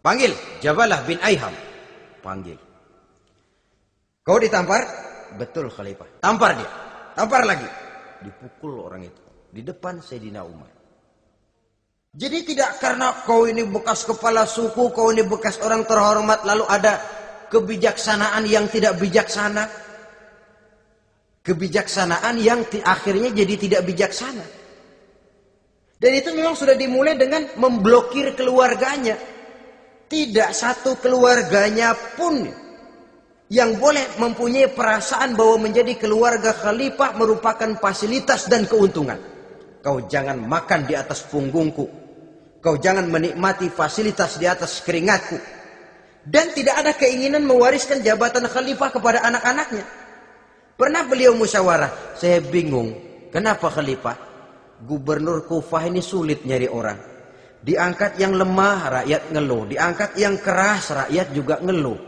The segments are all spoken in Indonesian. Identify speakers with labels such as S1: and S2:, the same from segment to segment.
S1: Panggil Jabalah bin Aiham. Panggil. Kau ditampar? Betul khalifah. Tampar dia. Tampar lagi. Dipukul orang itu. Di depan Sayyidina Umar. Jadi tidak karena kau ini bekas kepala suku, kau ini bekas orang terhormat, lalu ada kebijaksanaan yang tidak bijaksana. Kebijaksanaan yang akhirnya jadi tidak bijaksana. Dan itu memang sudah dimulai dengan memblokir keluarganya. Tidak satu keluarganya pun yang boleh mempunyai perasaan bahwa menjadi keluarga khalifah merupakan fasilitas dan keuntungan. Kau jangan makan di atas punggungku. Kau jangan menikmati fasilitas di atas keringatku. Dan tidak ada keinginan mewariskan jabatan khalifah kepada anak-anaknya. Pernah beliau musyawarah, saya bingung, kenapa khalifah? Gubernur Kufah ini sulit nyari orang. Diangkat yang lemah, rakyat ngeluh. Diangkat yang keras, rakyat juga ngeluh.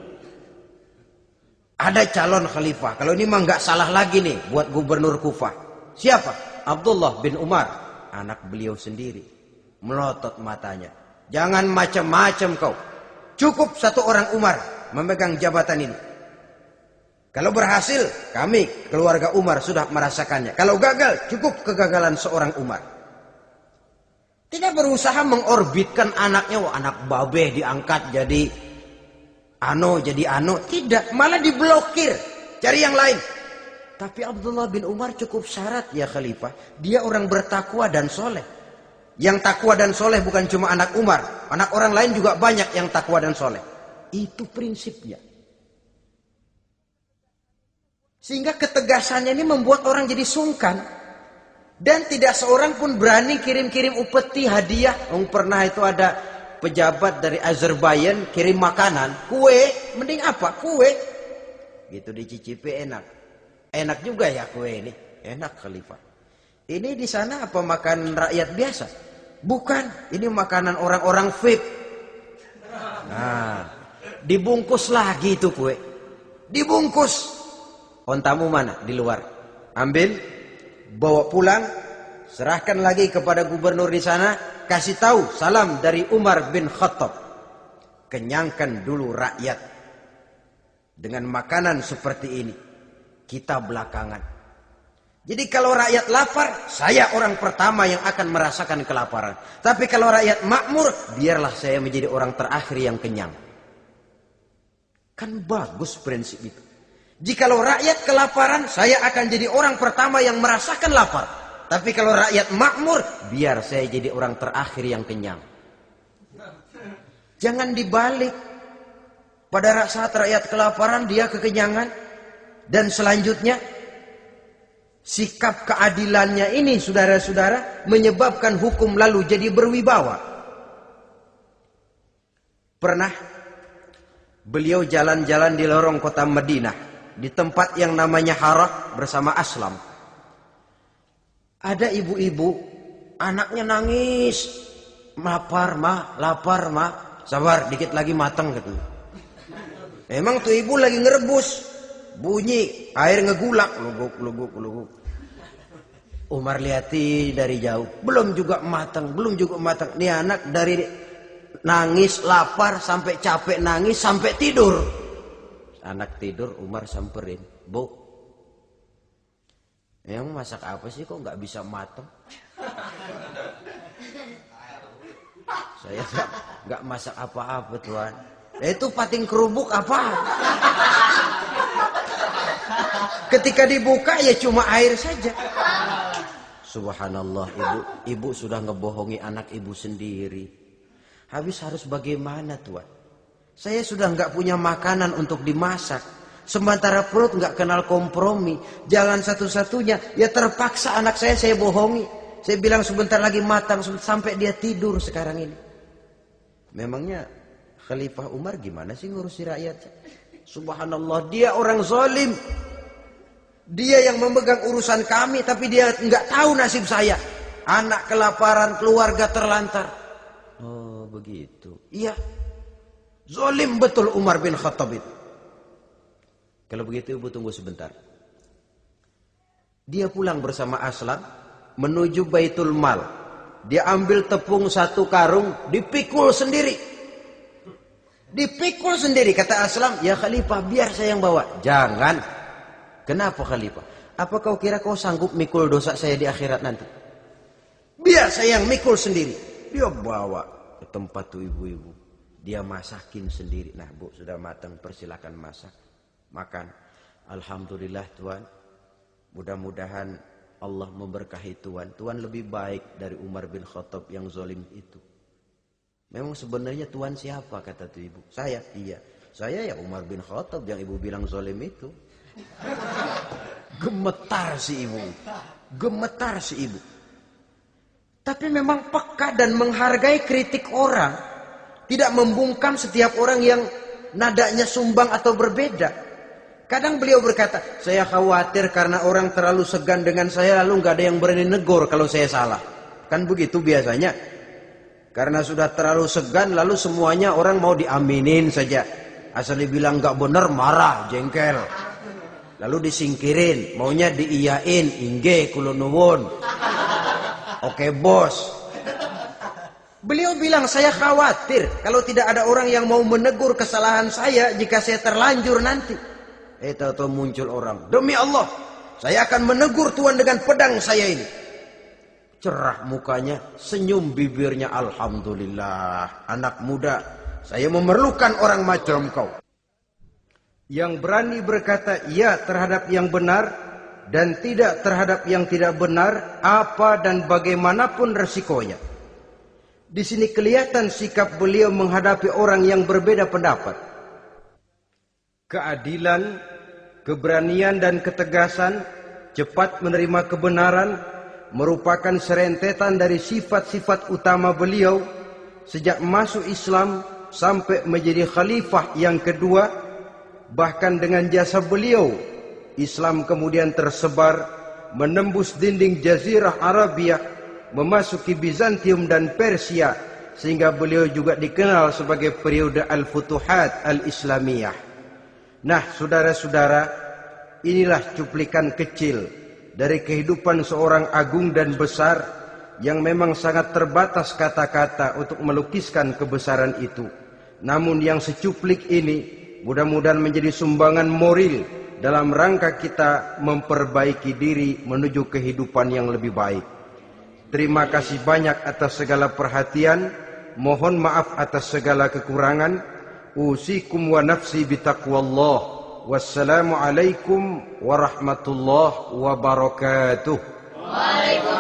S1: Ada calon khalifah. Kalau ini mah nggak salah lagi nih buat gubernur Kufah. Siapa? Abdullah bin Umar, anak beliau sendiri melotot matanya. Jangan macam-macam kau. Cukup satu orang Umar memegang jabatan ini. Kalau berhasil, kami keluarga Umar sudah merasakannya. Kalau gagal, cukup kegagalan seorang Umar. Tidak berusaha mengorbitkan anaknya, wah anak babe diangkat jadi ano, jadi ano. Tidak, malah diblokir. Cari yang lain. Tapi Abdullah bin Umar cukup syarat ya khalifah. Dia orang bertakwa dan soleh. Yang takwa dan soleh bukan cuma anak Umar. Anak orang lain juga banyak yang takwa dan soleh. Itu prinsipnya. Sehingga ketegasannya ini membuat orang jadi sungkan. Dan tidak seorang pun berani kirim-kirim upeti hadiah. Yang pernah itu ada pejabat dari Azerbaijan kirim makanan. Kue, mending apa? Kue. Gitu dicicipi enak. Enak juga ya kue ini. Enak khalifah. Ini di sana apa makan rakyat biasa? Bukan, ini makanan orang-orang VIP. Nah, dibungkus lagi itu kue. Dibungkus. Ontamu mana? Di luar. Ambil, bawa pulang, serahkan lagi kepada gubernur di sana, kasih tahu salam dari Umar bin Khattab. Kenyangkan dulu rakyat dengan makanan seperti ini. Kita belakangan. Jadi kalau rakyat lapar, saya orang pertama yang akan merasakan kelaparan. Tapi kalau rakyat makmur, biarlah saya menjadi orang terakhir yang kenyang. Kan bagus prinsip itu. Jikalau rakyat kelaparan, saya akan jadi orang pertama yang merasakan lapar. Tapi kalau rakyat makmur, biar saya jadi orang terakhir yang kenyang. Jangan dibalik. Pada saat rakyat kelaparan, dia kekenyangan. Dan selanjutnya, Sikap keadilannya ini saudara-saudara menyebabkan hukum lalu jadi berwibawa. Pernah beliau jalan-jalan di lorong kota Madinah di tempat yang namanya Harah bersama Aslam. Ada ibu-ibu anaknya nangis, lapar mah, lapar mah, sabar dikit lagi matang gitu. Emang tuh ibu lagi ngerebus, Bunyi air ngegulak, luguk, luguk, luguk. Umar lihati dari jauh, belum juga matang, belum juga matang. Nih anak dari nangis, lapar, sampai capek nangis, sampai tidur. Anak tidur, Umar samperin, bu, yang masak apa sih kok nggak bisa matang? Saya nggak masak apa-apa tuan. Itu pating kerubuk apa? Ketika dibuka ya cuma air saja. Subhanallah ibu, ibu sudah ngebohongi anak ibu sendiri. Habis harus bagaimana tuan? Saya sudah nggak punya makanan untuk dimasak. Sementara perut nggak kenal kompromi. Jalan satu-satunya ya terpaksa anak saya saya bohongi. Saya bilang sebentar lagi matang sampai dia tidur sekarang ini. Memangnya Khalifah Umar gimana sih ngurusi rakyat? Subhanallah dia orang zalim. Dia yang memegang urusan kami tapi dia nggak tahu nasib saya. Anak kelaparan, keluarga terlantar. Oh, begitu. Iya. Zolim betul Umar bin Khattab itu. Kalau begitu ibu tunggu sebentar. Dia pulang bersama Aslam menuju Baitul Mal. Dia ambil tepung satu karung, dipikul sendiri. Dipikul sendiri kata Aslam, ya Khalifah biar saya yang bawa. Jangan. Kenapa Khalifah? Apa kau kira kau sanggup mikul dosa saya di akhirat nanti? Biar saya yang mikul sendiri. Dia bawa ke tempat tuh ibu-ibu. Dia masakin sendiri. Nah bu sudah matang persilakan masak. Makan. Alhamdulillah Tuhan. Mudah-mudahan Allah memberkahi Tuhan. Tuhan lebih baik dari Umar bin Khattab yang zolim itu. Memang sebenarnya Tuhan siapa kata tuh ibu? Saya, iya. Saya ya Umar bin Khattab yang ibu bilang zolim itu. Gemetar si ibu. Gemetar si ibu. Tapi memang peka dan menghargai kritik orang. Tidak membungkam setiap orang yang nadanya sumbang atau berbeda. Kadang beliau berkata, saya khawatir karena orang terlalu segan dengan saya lalu nggak ada yang berani negor kalau saya salah. Kan begitu biasanya. Karena sudah terlalu segan lalu semuanya orang mau diaminin saja. Asal dibilang nggak benar marah, jengkel. Lalu disingkirin, maunya diiyain, ingge kulunuwun. Oke bos. Beliau bilang saya khawatir kalau tidak ada orang yang mau menegur kesalahan saya jika saya terlanjur nanti. Eh muncul orang. Demi Allah, saya akan menegur Tuhan dengan pedang saya ini cerah mukanya, senyum bibirnya. Alhamdulillah, anak muda, saya memerlukan orang macam kau. Yang berani berkata iya terhadap yang benar dan tidak terhadap yang tidak benar, apa dan bagaimanapun resikonya. Di sini kelihatan sikap beliau menghadapi orang yang berbeda pendapat. Keadilan, keberanian dan ketegasan, cepat menerima kebenaran, merupakan serentetan dari sifat-sifat utama beliau sejak masuk Islam sampai menjadi khalifah yang kedua bahkan dengan jasa beliau Islam kemudian tersebar menembus dinding jazirah Arabia memasuki Bizantium dan Persia sehingga beliau juga dikenal sebagai periode Al-Futuhat Al-Islamiyah. Nah, saudara-saudara, inilah cuplikan kecil dari kehidupan seorang agung dan besar yang memang sangat terbatas kata-kata untuk melukiskan kebesaran itu. Namun yang secuplik ini mudah-mudahan menjadi sumbangan moral dalam rangka kita memperbaiki diri menuju kehidupan yang lebih baik. Terima kasih banyak atas segala perhatian. Mohon maaf atas segala kekurangan. أوصيكم ونفسي بتقوى الله والسلام عليكم ورحمة الله وبركاته. وعليكم